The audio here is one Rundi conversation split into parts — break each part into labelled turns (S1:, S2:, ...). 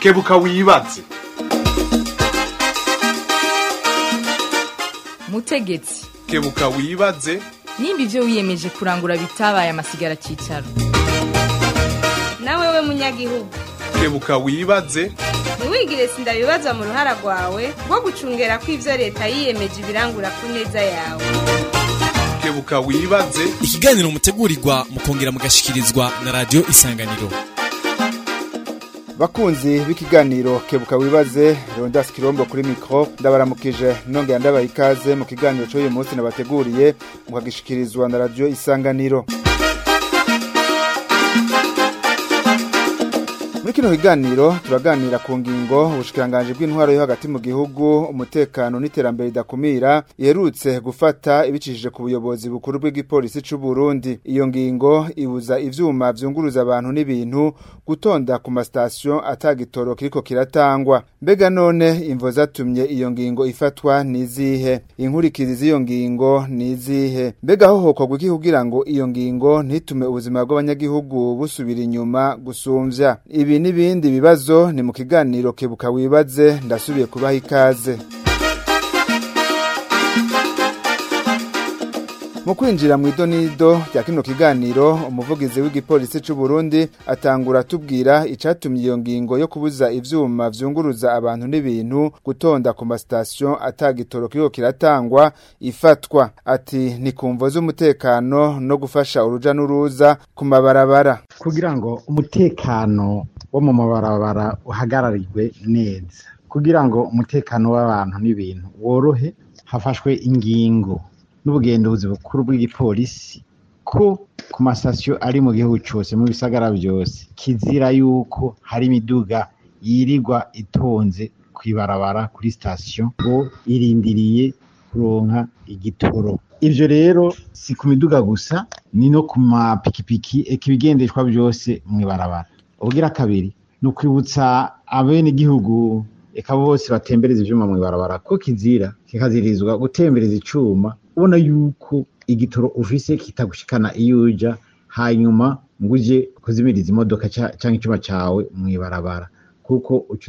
S1: kebuka wibaze
S2: mutegetsi
S1: kebuka wibaze
S2: nimba ibyo wiyemeje kurangura bitabaye amasigara cyicaro
S3: nawe we munyagihugu
S1: kebuka wibaze
S3: ntiwigire sindabibazwa mu ruhara rwawe rwo gucungera ko ibyo leta yiyemeje ibirangura ku neza yawe
S1: kebuka wibaze
S4: ikiganiro mutegurirwa mukongera mugashyikirizwa na radiyo isanganiro
S5: bakunzi b'ikiganiro kebuka wibaze Leonidas Kirombo kuri mikro ndabaramukije nongera ndabaha ikaze mu kiganiro cy'uyu munsi nabateguriye mukagishikirizwa na radio Isanganiro muri kino kiganiro turaganira ku ngingo ubushikiranganje bw'intwaro yo hagati mu gihugu umutekano n'iterambere ridakumira iherutse gufata ibicishije ku buyobozi bukuru bw'igipolisi cy'u Burundi iyo ngingo ibuza ibyuma byunguruza abantu n'ibintu gutonda ku masitasiyo atagitoro kiriko kiratangwa mbega none imvo zatumye iyo ngingo ifatwa nizihe inkurikizi z'iyo ngingo nizihe mbega hohokorwa kugira ngo iyo ngingo ntitume ubuzima bw'abanyagihugu busubira inyuma gusumbya ibi ibi n'ibindi bibazo ni mu kiganiro kebuka wibaze ndasubiye kubaha ikaze mu kwinjira mu idonido rya kino kiganiro umuvugizi w'igipolisi cy'u Burundi atangura atubwira icyatumye iyo ngingo yo kubuza ibyuma byunguruza abantu n'ibintu gutonda ku masitasiyo atagitoro kiriho kiratangwa ifatwa ati ni ku mvo z'umutekano no gufasha uruja n'uruza ku mabarabara
S6: kugira ngo umutekano wo mu mabarabara uhagararirwe neza kugira ngo umutekano w'abantu n'ibintu worohe hafashwe ingingo n'ubugenduzi bukuru bw'igipolisi ko ku masasiyo ari mu gihugu cyose mu bisagara byose kizira yuko hari imiduga yirigwa itonze ku ibarabara kuri sitasiyo ngo irindiriye kuronka igitoro ibyo rero si ku miduga gusa ni no ku mapikipiki eka byose mu ibarabara ubugira kabiri ni ukwibutsa igihugu eka bose batembereza ibyuma mu ibarabara ko inzira kikazirizwa gutembereza icyuma ubona yuko igitoro ufise kitagushikana iyo uja hanyuma ngo uje kuzimiriza imodoka cyangwa icyuma cyawe mu ibarabara kuko uca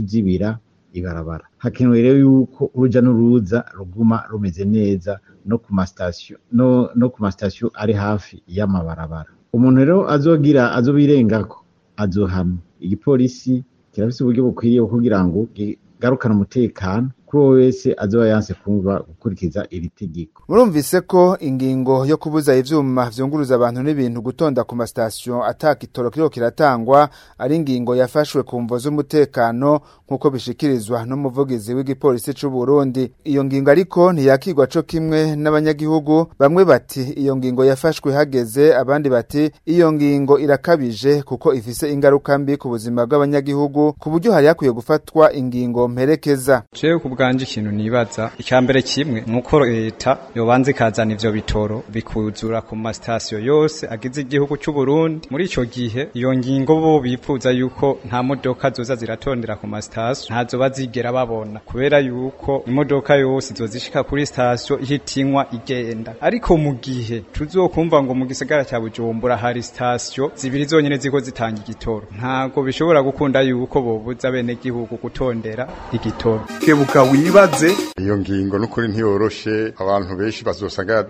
S6: ibarabara hakenewe rero yuko uruja n'uruza ruguma rumeze neza no ku masitasiyo no, no ku masitasiyo ari hafi y'amabarabara umuntu rero azogira azobirengako azohanwa. Igipolisi kirafise uburyo bukwiriye kugira ngo kigarukane umutekano uwo wese azoba yanse kumva gukurikiza iri tegeko
S5: murumvise ko ingingo yo kubuza ibyuma byunguruza abantu n'ibintu gutonda ku masitasiyo ataka itoro kiriko kiratangwa ari ingingo yafashwe ku mvo z'umutekano nk'uko bishikirizwa n'umuvugizi w'igipolisi c'u Burundi iyo ngingo ariko ntiyakigwa cyo kimwe n'abanyagihugu bamwe bati iyo ngingo yafashwe hageze abandi bati iyo ngingo irakabije kuko ifise ingaruka mbi ku buzima bw'abanyagihugu ku buryo hari hakwiye gufatwa ingingo mperekeza
S7: Cheo bwanje ikintu nibaza icya mbere kimwe nuko leta yobanza ikazana ivyo bitoro bikuzura ku mastasiyo yose agize igihugu cy'u Burundi muri icyo gihe iyo ngingo bo bipfuza yuko nta modoka zoza ziratondera ku mastasiyo ntazoba zigera babona kubera yuko imodoka yose zo zozishika kuri station ihitinywa igenda ariko mu gihe tuzokumva ngo mu gisagara cya Bujumbura hari station zibiri zonyine ziko zitanga igitoro ntago bishobora gukunda yuko bobuza bene gihugu gutondera igitoro
S1: kebuka wibaze
S8: iyo ngingo n'ukuri ntiyoroshe abantu benshi bazosanga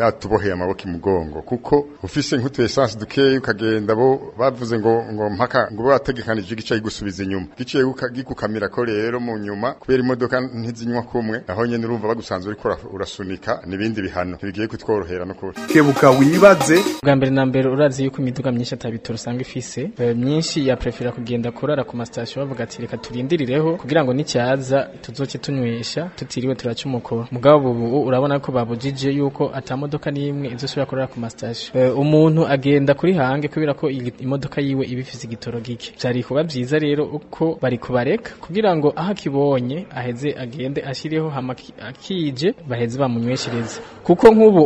S8: yatuboheye amaboko imugongo kuko ufise nk'utuyesansi dukeya ukagenda bo bavuze ngo ngo mpaka ngo bategekanije igice gusubiza inyuma giciye gikukamira ko rero mu nyuma kubera imodoka ntizinywa kumwe aho nyene urumva bagusanzwe uriko urasunika nibindi bihano bigiye kutworohera no
S1: kebuka wibaze
S9: bwa mbere na mbere urazi yuko imiduga myinshi atabitoro usanga ifise eh, myinshi ya prefera kugenda kurara ku masitasiyo station bavuga ati reka turindirireho kugira ngo n'icyaza tuzoce tunywesha tutiriwe turaca umukoro mugabo ubu urabona ko babujije yuko atamodoka n'imwe izosubira korera ku mastage eh, umuntu agenda kuri hange kubera ko imodoka yiwe ibifize igitoro gike byari kuba byiza rero uko bari kubareka kugira ngo aho akibonye aheze agende ashyireho akije baheze bamunyweshereze kuko nk'ubu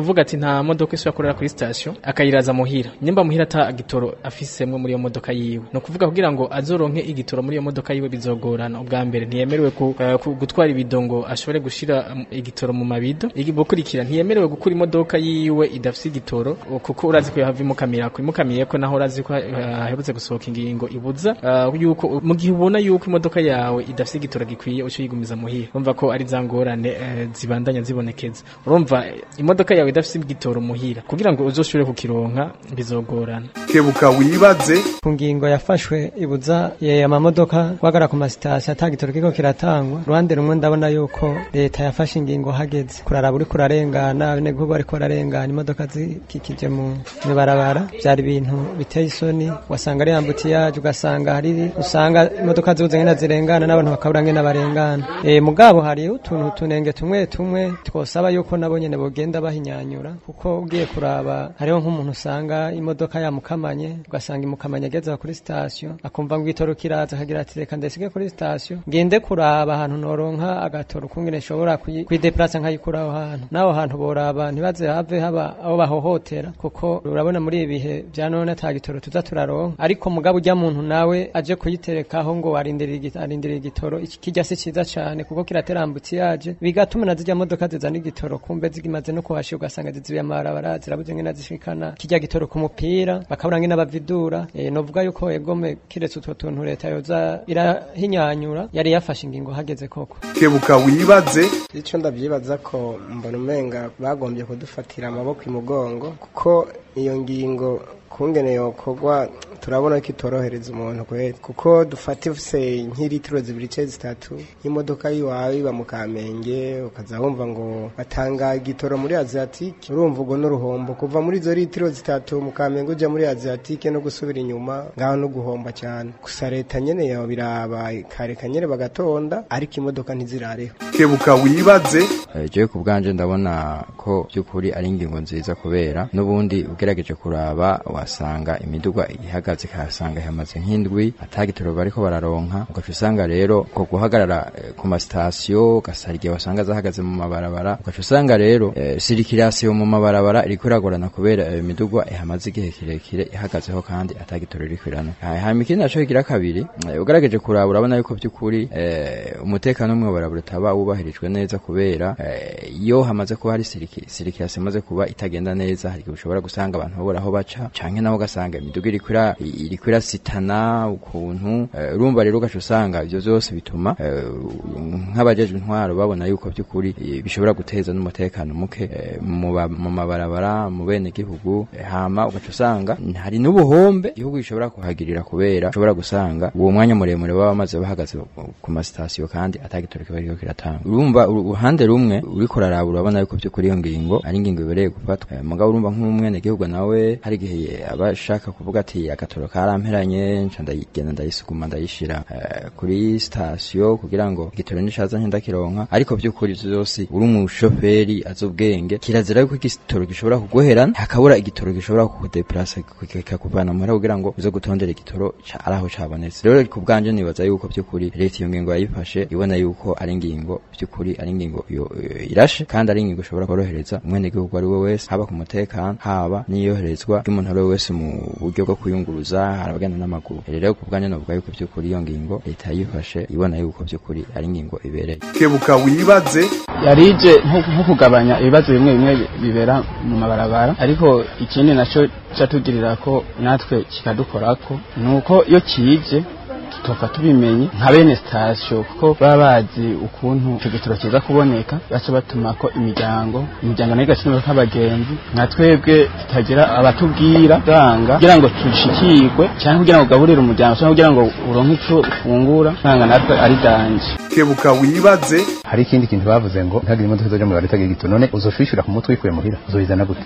S9: uvuga ati nta modoka isubira korera kuri sitasiyo akayiraza muhira nimba muhira ata gitoro afisemo muri iyo modoka yiwe no kuvuga kugira ngo azoronke igitoro muri iyo modoka yiwe bizogorana ubwa mbere ntiyemerewe ntiyemerewe eh, gutwara ibidongo ashobore gushyira mm, igitoro mu mabido gukurikira ntiyemerewe gukura imodoka yiwe idafite igitoro kuko urazi ko yahava imukamira imukamiriye ko naho urazi ko haherutse eh, gusohoka ingingo ibuza eh, yuko mu gihe ubona yuko imodoka yawe idafite igitoro gikwiye uca uyigumiza muhira urumva ko ari za ngorane zibandanya zibonekeza urumva imodoka yawe idafite igitoro muhira kugira ngo uzoshobore kukironka bizogorana
S1: kebuka wibaze
S10: ku ngingo yafashwe ibuza amamodoka guhagarara ku masitasi atagitoro kiko kiratanga biratangwa uruhande rumwe ndabona yuko leta yafashe ingingo hageze kuraraba uri kurarengana abanyagihugu bariko bararengana imodoka zikikije mu mibarabara byari ibintu biteye isoni wasanga ari yambuti yaje ugasanga hari usanga imodoka zibuze ngena zirengana n'abantu bakabura ngena barengana eh, mugabo hari utuntu tunenge tumwe tumwe twosaba yuko nabo nyene bogenda bahinyanyura kuko ugiye kuraba hariho nk'umuntu usanga imodoka yamukamanye ugasanga imukamanye ageza kuri sitasiyo akumva ngo itoro kiraza akagira ati reka ndesige kuri sitasiyo ngende kuraba ndaraba ahantu noronka agatora ukungene nshobora kwideplasa nkayikura aho hantu n'aho hantu boraba ntibaze have haba aho bahohotera kuko urabona muri ibihe bya none ata gitoro ariko mugabo ujya muntu nawe aje kuyiterekaho ngo arindiriye igitoro kijya si cyiza cyane kuko kiraterambutse yaje bigatuma na zirya modoka zizana igitoro kumbe zigimaze no kuhashira ugasanga zizibiye amabarabara zirabuze ngene zishikana kirya gitoro ku mupira bakabura ngene abavidura eh, novuga yuko egome kiretse utwo tuntu leta yoza irahinyanyura yari yafashe ngingo hageze koko
S1: kebuka wibaze
S11: icyo ndabyibaza ko mbona umenga bagombye kudufatira amaboko imugongo kuko iyo ngingo kungene yokorwa turabona ko itorohereza umuntu kweri kuko dufatise nk'iritiro zibiri zitatu y'imodoka yiwawe iba mu kamenge ukaza ngo batanga igitoro muri aziyatike urumva ubwo n'uruhombo kuva muri izo litiro zitatu mu kamenge ujya muri aziyatike no gusubira inyuma ngaho no guhomba cyane gusa leta nyene yawe biraba ikareka nyene bagatonda ariko imodoka ntizirareho
S1: kebuka wibaze eh,
S12: jewe ku bwanje ndabona ko by'ukuri ari ingingo nziza kubera n'ubundi ugerageje kuraba wasanga imiduga ihagaze kasanga hamaze nk'indwi atagitoro bariko bararonka ugaca usanga rero ko guhagarara eh, ku masitasiyo gasarije wasanga zahagaze mu mabarabara ugaca usanga rero eh, yo mu mabarabara iriko iragorana kubera eh, imiduga ihamaze igihe kirekire ihagazeho kandi atagitoro iriko irana ah, hama ikindi kigira kabiri ugarageje kuraba urabona yuko vy'ukuri umutekano w'umwobora burataba wubahirijwe neza kubera iyo hamaze kuba hari sirikirasi imaze kuba itagenda neza hari ushobora gusanga abantu bora aho baca canke naho ugasanga imiduga iriko iriko irasitana ukuntu eh, urumva rero ugaca usanga ivyo vyose bituma eh, nk'abajeje intwaro babona yuko by'ukuri eh, bishobora guteza n'umutekano muke mu mabarabara mu bene gihugu hama ugaca usanga hari n'ubuhombe igihugu gishobora kuhagirira kubera ushobora gusanga uwo mwanya muremure baba bamaze bahagaze ku masitasiyo kandi atagitoro kiba kiratanga urumva uruhande rumwe uriko uraraba urabona yuko by'ukuri iyo ngingo ari ingingo ibereye gufatwa mugabo urumva nk'umwene gihugu nawe hari igihe aba ashaka kuvuga ati agatoro karamperanye nca ndayigenda ndayisuguma ndayishira eh, kuri sitasiyo kugira ngo igitoro nishaza nkidakironka ariko by'ukuri byose uri umushoferi azi ubwenge kirazira yuko igitoro gishobora kuguherana hakabura igitoro gishobora kukudeplasa kikakuvana muhera kugira ngo uze gutondera igitoro ari aho cabonetse rero ku bwanje nibaza yuko by'ukuri leta iyo ngingo yayifashe ibona yuko ari ingingo by'ukuri ari ingingo irashe kandi ari ingingo ishobora korohereza umwenegihugu ari we wese haba ku mutekano haba n'iyoherezwa ry'umuntu ari wese mu buryo bwo kuyunguruza hari n'amaguru rero ku bwanjye navuga yuko by'ukuri iyo ngingo leta yayifashe ibona yuko by'ukuri ari ingingo ibereye
S1: kebuka wibaze
S13: yarije nko kugabanya ibibazo bimwe bimwe bibera mu mabarabara ariko ikindi nacyo cyatugirira ko natwe kikadukorako ni uko iyo kije tuba tubimenye nka bene sitasiyo kuko baba bazi ukuntu icyo gitoro kiza kuboneka gace batuma ko imiryango imiryango nayo igaciro nk'abagenzi nka twebwe tutagira abatubwira danga kugira ngo dushikirwe cyangwa kugira ngo ugaburire umuryango cyangwa kugira ngo uronke icyo ufungura ntanga natwe ari danje
S1: kebuka wibaze
S14: hari ikindi kintu bavuze ngo ntagire imodoka zo mu bari gito none uzoshwishura ku mutwe wikuye muhira uzohizana gute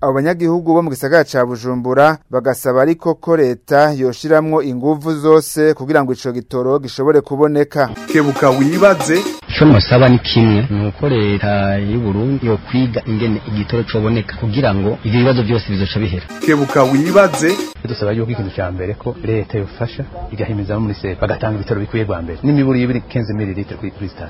S5: abanyagihugu bo mu gisagara ca Bujumbura bagasaba ariko ko leta yoshiramwo inguvu zose kugira ngo icyo gitoro gishobore kuboneka
S1: kebuka wibaze
S15: icyo nusaba ni kimwe ni uko leta y'u Burundi yo kwiga ingene igitoro cyoboneka kugira ngo ibyo bibazo byose bizoca bihera
S1: kebuka wibaze
S14: dusaba yuko ikintu cya mbere ko leta yofasha igahimizamo muri sepa bagatanga ibitaro bikwiye rwa mbere n'imiburi y'ibiri kenze mililitiro kuri kuri
S1: sitasiyo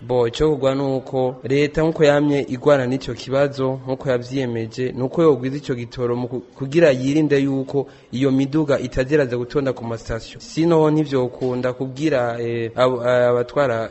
S16: bo cyo kugwa nuko leta nkuko yamye igwana n'icyo kibazo nkuko yavyiyemeje nuko yogwiza icyo gitoro kugira yirinde yuko iyo miduga itazeraza gutonda ku masitasiyo sino ukunda kubwira eh, eh, abatwara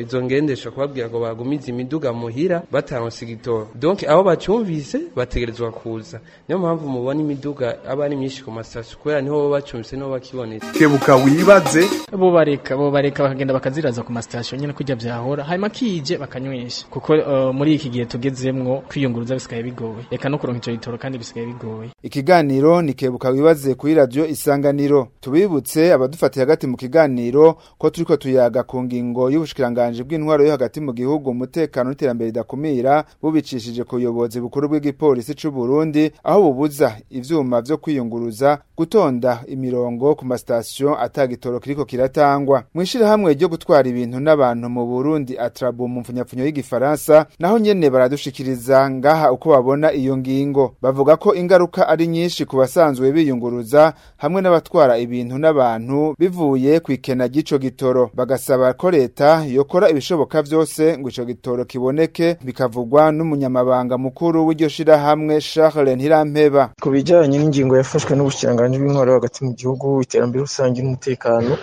S16: izo ngendesha kubabwira ngo bagumize imiduga muhira bataronse igitoro donke aho bacyumvise bategerezwa kuza niyo mpamvu mubona imiduga aba ari myinshi ku masasi kubera niho baba bacumbitse niho bakibonetse
S1: kebuka wibaze
S9: bo bareka bo bareka bakagenda bakaziraza ku masitasiyo nyine kujya byahora hanyuma kije bakanywesha kuko uh, muri iki gihe tugezemwo kwiyunguruza bisigaye bigoye reka no kuronka ico gitoro kandi bisigaye bigoye
S5: ikiganiro ni kebuka wibaze kuri radio isanganiro tubibutse abadufatiye hagati mu kiganiro ko ko tuyaga ku ngingo y'ubushikiranganje bw'intwaro yo hagati mu gihugu umutekano n'iterambere ridakumira bubicishije ku buyobozi bukuru bw'igipolisi cy’u Burundi aho ubuza ivyuma vyo kwiyunguruza gutonda imirongo ku mastation ata gitoro kiriko kiratangwa mw'ishirahamwe ryo gutwara ibintu n'abantu mu Burundi atrabu mu mfunyapfunyo y'igifaransa naho nyene baradushikiriza ngaha uko babona iyo ngingo bavuga ko ingaruka ari nyinshi ku basanzwe biyunguruza hamwe n'abatwara ibintu n'abantu bivuye kw'ikena gico ry'ico gitoro bagasaba ko leta yokora ibishoboka vyose ngo ico gitoro kiboneke bikavugwa n'umunyamabanga mukuru w'iryo shirahamwe Charles Ntirampe Nteba
S17: ku bijyanye n'ingingo yafashwe n'ubushikiranganji bw'intwaro hagati mu gihugu iterambere rusange n'umutekano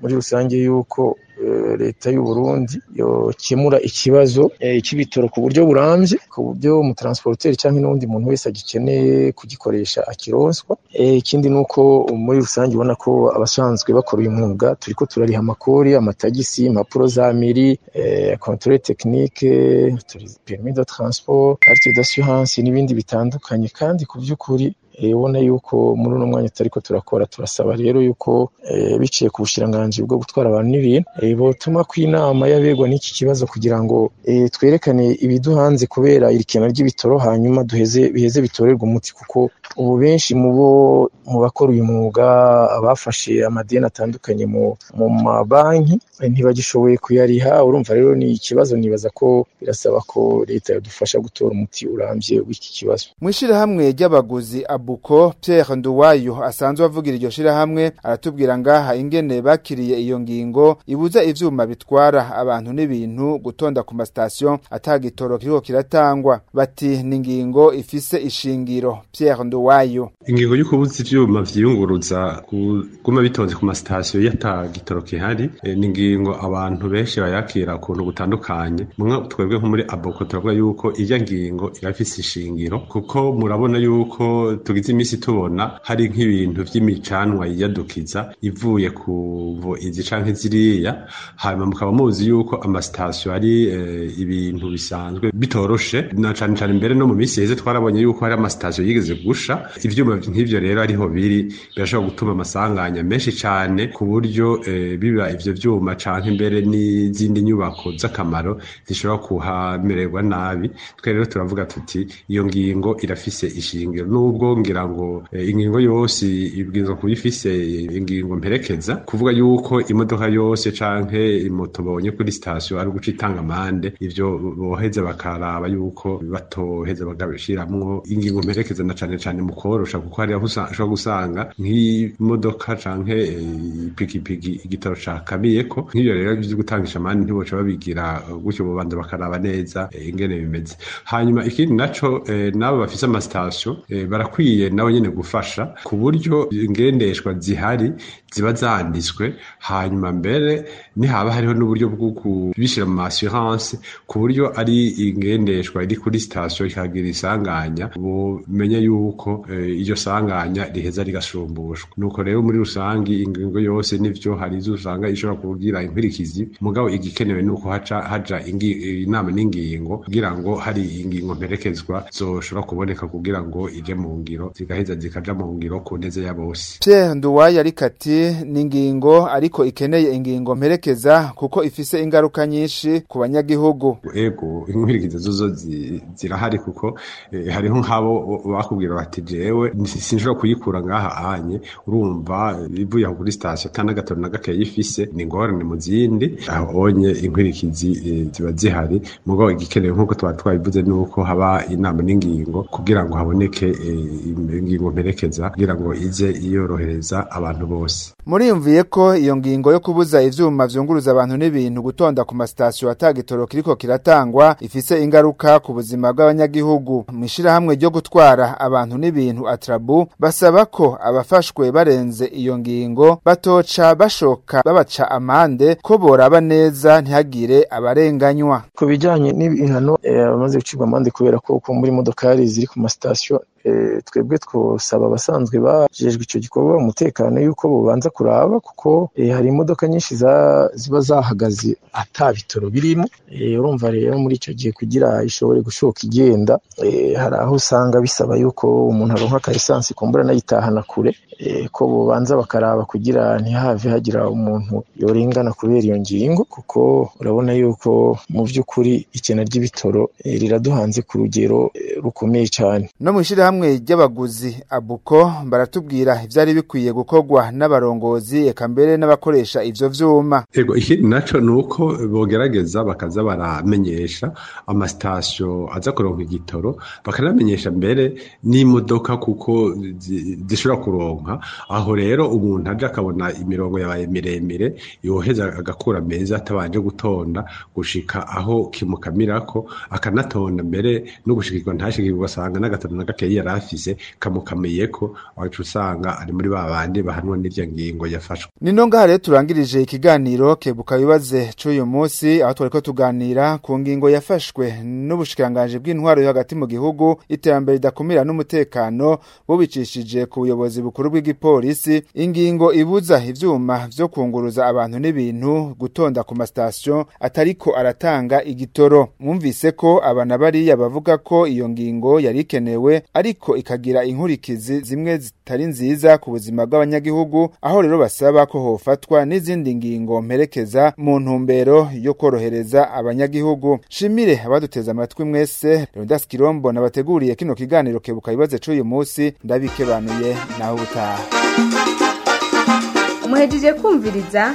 S17: muri rusange y'uko eh, leta y'u Burundi yokemura ikibazo eh, cy'ibitaro ku buryo burambye ku buryo umutransporteri cyangwa n'undi muntu wese agikeneye kugikoresha akironswa eh, ikindi ni uko muri rusange ubona ko abasanzwe bakora uyu mwuga turiko turariha amakori amatagisi impapuro za miri controle technique permis de transport carte d'assurance n'ibindi bitandukanye kandi ku by'ukuri Eh, ubona yuko muri uno mwanya tutari turakora turasaba rero yuko eh, biciye ku bushiranganji bwo gutwara abantu n'ibintu eh, botuma ku inama y'abegwa n'iki kibazo kugira ngo twerekane ibiduhanze kubera irikena ry'ibitoro hanyuma duheze biheze bitorerwe umuti kuko ubu benshi mu bo mu bakora uyu mwuga abafashe amadeni atandukanye mu mu mabanki ntibagishoboye kuyariha urumva rero ni ikibazo nibaza ko birasaba ko leta yadufasha gutora umuti urambye w'iki kibazo
S5: mu ishyirahamwe ry'abaguzi buko Pierre Nduwayo asanzwe avugira iryo shirahamwe aratubwira ngaha ingene bakiriye iyo ngingo ibuza ivyuma bitwara abantu n'ibintu gutonda ku mastation atagitoro kiriko kiratangwa bati ni ngingo ifise ishingiro Pierre Nduwayo
S18: ingingo yo kubuza ivyuma vyiyunguruza guma bitonze ku mastation yatagitoro kihari e, ni ngingo abantu benshi bayakira kuntu gutandukanye mwe twebwe nko muri aboko turavuga yuko irya ngingo irafise ishingiro kuko murabona yuko tugira tugize iminsi tubona hari nk'ibintu by'imicanwa yiyadukiza ivuye ku izi canke ziriya hanyuma mukaba muzi yuko amasitasiyo ari eh, ibintu bisanzwe bitoroshe na cane cane mbere no mu minsi yeze twarabonye yuko hari amasitasiyo yigeze gusha ibyuma nk'ivyo rero ariho biri birashobora gutuma amasanganya menshi cyane ku buryo eh, biba ibyo byuma canke imbere n'izindi nyubako z'akamaro zishobora kuhamererwa nabi twe rero turavuga tuti iyo ngingo irafise ishingiro nubwo ngira ngo eh, ingingo yose ibwirizwa kuba ifise eh, ingingo mperekeza kuvuga yuko imodoka yose canke imoto bonye kuri sitasiyo ari guca itanga amande ivyo boheza bakaraba yuko batoheza bagashiramwo ingingo mperekeza na cane cane mu korosha kuko hari aho gusanga nk'imodoka canke eh, ipikipiki igitaro cakamiyeko nk'ivyo rero vyo gutangisha amande ntiboca babigira gutyo bobanza bakaraba neza ingene bimeze hanyuma ikindi naco n'abo bafise amasitasiyo barakwiye dukwiye nabo nyine gufasha ku buryo ingendeshwa zihari ziba zanditswe hanyuma mbere ntihaba hariho n'uburyo bwo kubishyira mu masuranse ku buryo ari ingendeshwa iri kuri sitasiyo ikagira isanganya bumenye yuko eh, iryo sanganya riheza rigasumbushwa nuko rero muri rusange ingingo yose n'ibyo hari izo usanga ishobora kugira inkurikizi mugabo igikenewe ni uko haja inama n'ingingo kugira ngo hari ingingo mperekezwa zoshobora kuboneka kugira ngo ije mu ngiro zigaheza zikaja mu ngiro ku neza ya bose
S5: ni ariko ikeneye ingingo mperekeza kuko ifise ingaruka nyinshi ku banyagihugu
S18: ego inkurikizo zozo zirahari kuko eh, hariho nk'abo bakubwira bati jewe sinshobora kuyikura ngaha ahanye urumva ivuye aho kuri sitasiyo kandi agatoro na gakeya ifise ni ingorane mu zindi abonye inkurikizi eh, ziba zihari mugabo igikenewe nk'uko twari twabivuze nuko haba inama n'ingingo kugira ngo haboneke eh, ingingo mperekeza kugira ngo ize yorohereza abantu bose
S5: muriyumviye ko iyo ngingo yo kubuza ivyuma vyunguruza abantu n'ibintu gutonda ku masitasiyo atagitoro kiriko kiratangwa ifise ingaruka ku buzima bw'abanyagihugu mwishira hamwe ryo gutwara abantu n'ibintu atrabu basaba ko abafashwe barenze iyo ngingo batoca bashoka babaca amande ko boraba neza ntihagire abarenganywa
S17: ku bijyanye n'ibihano eh, bamaze eh, gucibwa amande kubera ko kumbura imodokari ziri ku masitasiyo eh, twebwe twosaba abasanzwe bajejwe icyo gikorwa umutekano yuko bubanza kuraba kuko eh, hari imodoka nyinshi za ziba zahagaze ata bitoro birimo eh, urumva rero muri icyo gihe kugira ishobore gushoka igenda eh, hari aho usanga bisaba yuko umuntu aronka akayisansi kumbura anayitahana kure ko bubanza bakaraba kugira ntihave hagira umuntu yorengana kubera iyo ngingo kuko urabona yuko mu by'ukuri ikena ry'ibitoro riraduhanze ku rugero rukomeye cyane
S5: no mu ishyirahamwe ry'abaguzi abuko baratubwira ibyari bikwiye gukorwa n'abarongo abarongozi eka n'abakoresha ivyo vyuma
S18: ego ikindi naco nuko bogerageza bakaza baramenyesha amasitasiyo aza kuronka igitoro bakanamenyesha mbere n'imodoka kuko zishobora kuronka aho rero umuntu aje akabona imirongo yabaye miremire yoheza agakura meza atabanje gutonda gushika aho kimukamirako akanatonda mbere no gushikirwa ntashikirwa asanga n'agatatu na gakeyi yari afise kamukamiye ko wacu usanga ari muri ba bandi bahanwa n'irya ngiye ngingo yafashwe
S5: ni ngaha turangirije ikiganiro kebuka bibaze cy'uyu munsi aho twari ko tuganira ku ngingo yafashwe n'ubushikanganje bw'intwaro yo hagati mu gihugu iterambere ridakumira n'umutekano bubicishije ku buyobozi bukuru bw'igipolisi ingingo ibuza ibyuma byo kunguruza abantu n'ibintu gutonda ku masitasiyo atariko aratanga igitoro mwumvise ko abana bariya bavuga ko iyo ngingo yari ikenewe ariko ikagira inkurikizi zimwe zitari nziza ku buzima bw'abanyagihugu aho aho rero basaba ko hofatwa n'izindi ngingo mperekeza mu ntumbero yo korohereza abanyagihugu shimire abaduteze amatwi mwese Leonidas Kirombo nabateguriye kino kiganiro kebuka ibibazo cy'uyu munsi ndabikebanuye naho ubutaha
S3: muhejeje kumviriza